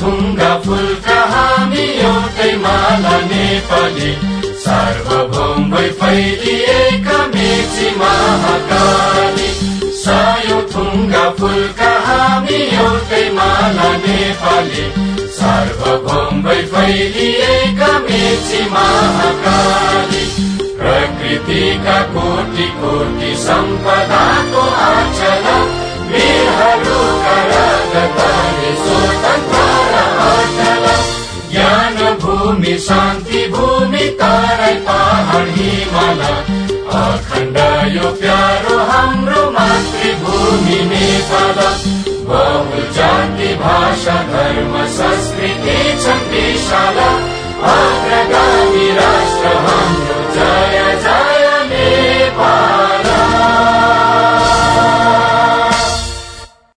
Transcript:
थुङ्गा फुल हामी एउटै माला नेपाली। सार्वभौम फैलिएका मेची महाकाली। सायो थुङ्गा फुल हामी एउटै माला नेपाली। सार्वभौम फैलिएका मेची महाकाली। प्रकृतिका कोटि कोटि सम्पदाको भूमि शान्ति भूमि तराई पहाड हिमाल। अखण्ड यो प्यारो हाम्रो मातृभूमि नेपाल। बहु जाति भाषा धर्म संस्कृति विशाल। अग्रगा